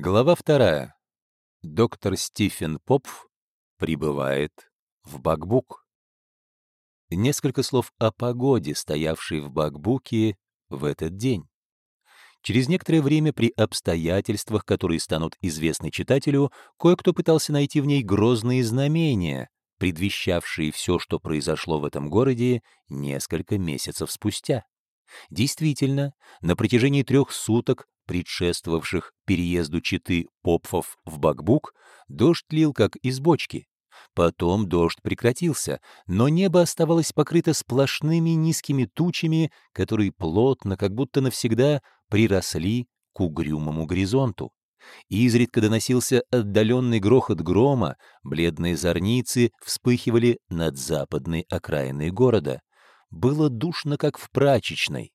Глава вторая. Доктор Стивен Попф прибывает в Бакбук. Несколько слов о погоде, стоявшей в Бакбуке в этот день. Через некоторое время при обстоятельствах, которые станут известны читателю, кое-кто пытался найти в ней грозные знамения, предвещавшие все, что произошло в этом городе несколько месяцев спустя. Действительно, на протяжении трех суток предшествовавших переезду читы Попфов в Бакбук, дождь лил как из бочки. Потом дождь прекратился, но небо оставалось покрыто сплошными низкими тучами, которые плотно, как будто навсегда, приросли к угрюмому горизонту. Изредка доносился отдаленный грохот грома, бледные зорницы вспыхивали над западной окраиной города. Было душно, как в прачечной.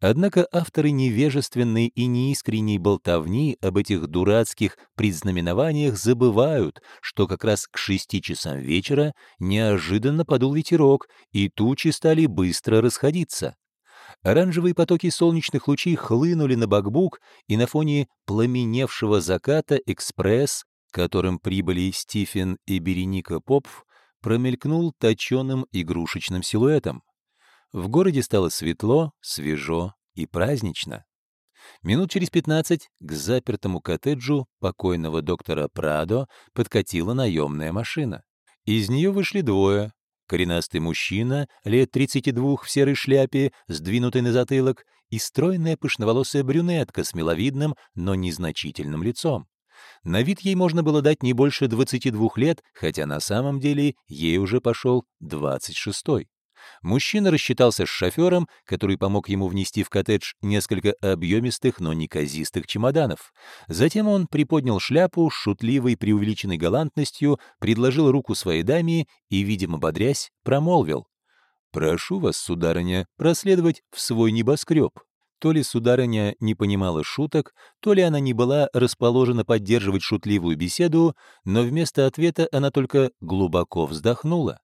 Однако авторы невежественной и неискренней болтовни об этих дурацких предзнаменованиях забывают, что как раз к шести часам вечера неожиданно подул ветерок, и тучи стали быстро расходиться. Оранжевые потоки солнечных лучей хлынули на Бакбук, и на фоне пламеневшего заката экспресс, которым прибыли Стивен и Береника Попф, промелькнул точеным игрушечным силуэтом. В городе стало светло, свежо и празднично. Минут через пятнадцать к запертому коттеджу покойного доктора Прадо подкатила наемная машина. Из нее вышли двое. Коренастый мужчина, лет 32 в серой шляпе, сдвинутый на затылок, и стройная пышноволосая брюнетка с миловидным, но незначительным лицом. На вид ей можно было дать не больше 22 лет, хотя на самом деле ей уже пошел 26-й. Мужчина рассчитался с шофером, который помог ему внести в коттедж несколько объемистых, но неказистых чемоданов. Затем он приподнял шляпу, шутливой преувеличенной галантностью, предложил руку своей даме и, видимо, бодрясь, промолвил. «Прошу вас, сударыня, проследовать в свой небоскреб». То ли сударыня не понимала шуток, то ли она не была расположена поддерживать шутливую беседу, но вместо ответа она только глубоко вздохнула.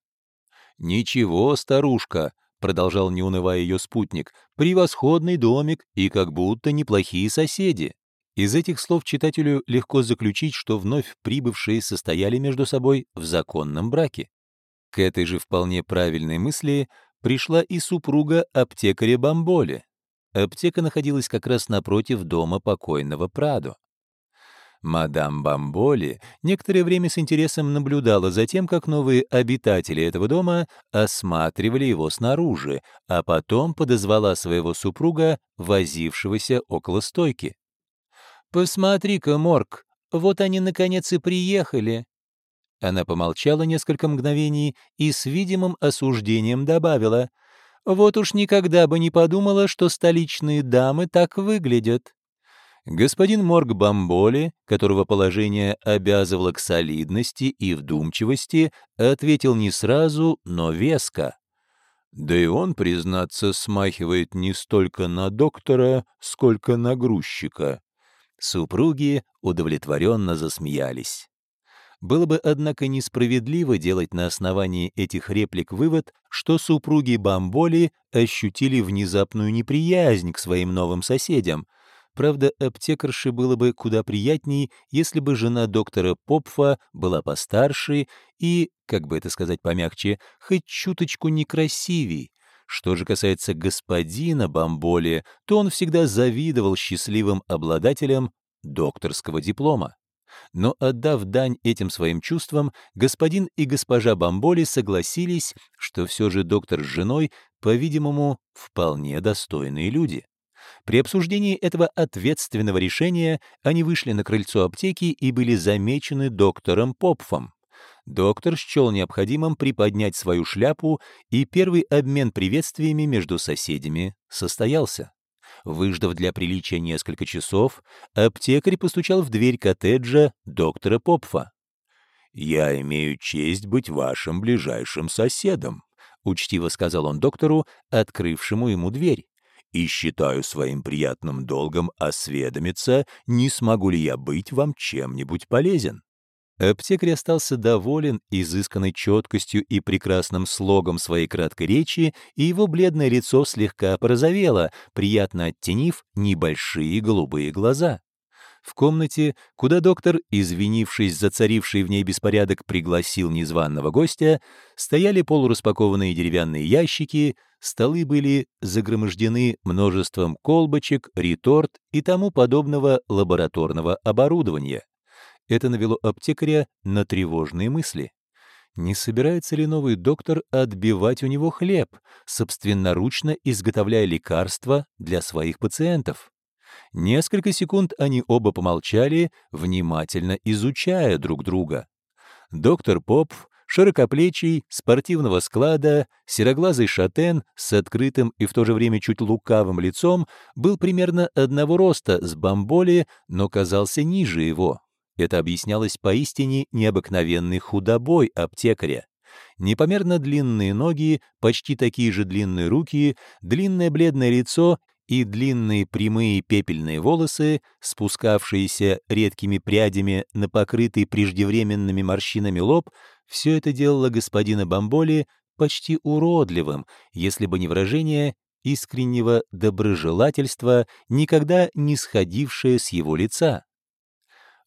«Ничего, старушка», — продолжал не унывая ее спутник, «превосходный домик и как будто неплохие соседи». Из этих слов читателю легко заключить, что вновь прибывшие состояли между собой в законном браке. К этой же вполне правильной мысли пришла и супруга аптекаря Бамболи. Аптека находилась как раз напротив дома покойного Прадо. Мадам Бамболи некоторое время с интересом наблюдала за тем, как новые обитатели этого дома осматривали его снаружи, а потом подозвала своего супруга, возившегося около стойки. «Посмотри-ка, Морг, вот они, наконец, и приехали». Она помолчала несколько мгновений и с видимым осуждением добавила, «Вот уж никогда бы не подумала, что столичные дамы так выглядят». Господин Морг Бамболи, которого положение обязывало к солидности и вдумчивости, ответил не сразу, но веско. Да и он, признаться, смахивает не столько на доктора, сколько на грузчика. Супруги удовлетворенно засмеялись. Было бы, однако, несправедливо делать на основании этих реплик вывод, что супруги Бамболи ощутили внезапную неприязнь к своим новым соседям — Правда, аптекарше было бы куда приятней, если бы жена доктора Попфа была постарше и, как бы это сказать помягче, хоть чуточку некрасивей. Что же касается господина Бамболи, то он всегда завидовал счастливым обладателям докторского диплома. Но отдав дань этим своим чувствам, господин и госпожа Бамболи согласились, что все же доктор с женой, по-видимому, вполне достойные люди. При обсуждении этого ответственного решения они вышли на крыльцо аптеки и были замечены доктором Попфом. Доктор счел необходимым приподнять свою шляпу, и первый обмен приветствиями между соседями состоялся. Выждав для приличия несколько часов, аптекарь постучал в дверь коттеджа доктора Попфа. «Я имею честь быть вашим ближайшим соседом», — учтиво сказал он доктору, открывшему ему дверь и считаю своим приятным долгом осведомиться, не смогу ли я быть вам чем-нибудь полезен. Аптекарь остался доволен изысканной четкостью и прекрасным слогом своей краткой речи, и его бледное лицо слегка порозовело, приятно оттенив небольшие голубые глаза. В комнате, куда доктор, извинившись за царивший в ней беспорядок, пригласил незваного гостя, стояли полураспакованные деревянные ящики, столы были загромождены множеством колбочек, реторт и тому подобного лабораторного оборудования. Это навело аптекаря на тревожные мысли. Не собирается ли новый доктор отбивать у него хлеб, собственноручно изготовляя лекарства для своих пациентов? Несколько секунд они оба помолчали, внимательно изучая друг друга. Доктор Поп, широкоплечий, спортивного склада, сероглазый шатен с открытым и в то же время чуть лукавым лицом, был примерно одного роста с бамболи, но казался ниже его. Это объяснялось поистине необыкновенной худобой аптекаря. Непомерно длинные ноги, почти такие же длинные руки, длинное бледное лицо и длинные прямые пепельные волосы, спускавшиеся редкими прядями на покрытый преждевременными морщинами лоб, все это делало господина Бамболи почти уродливым, если бы не выражение искреннего доброжелательства, никогда не сходившее с его лица.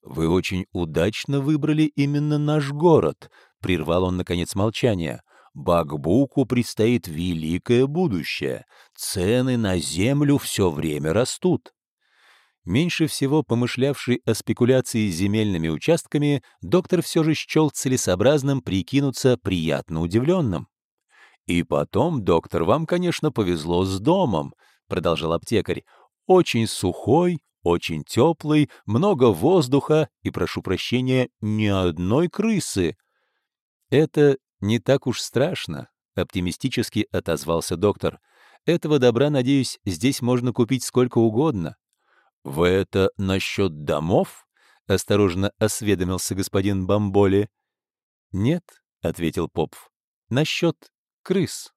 «Вы очень удачно выбрали именно наш город», — прервал он, наконец, молчание. «Бакбуку предстоит великое будущее. Цены на землю все время растут». Меньше всего помышлявший о спекуляции с земельными участками, доктор все же счел целесообразным прикинуться приятно удивленным. «И потом, доктор, вам, конечно, повезло с домом», — продолжал аптекарь. «Очень сухой, очень теплый, много воздуха и, прошу прощения, ни одной крысы. Это не так уж страшно, оптимистически отозвался доктор. Этого добра, надеюсь, здесь можно купить сколько угодно. Вы это насчет домов? Осторожно осведомился господин Бамболи. Нет, ответил Попов. Насчет крыс.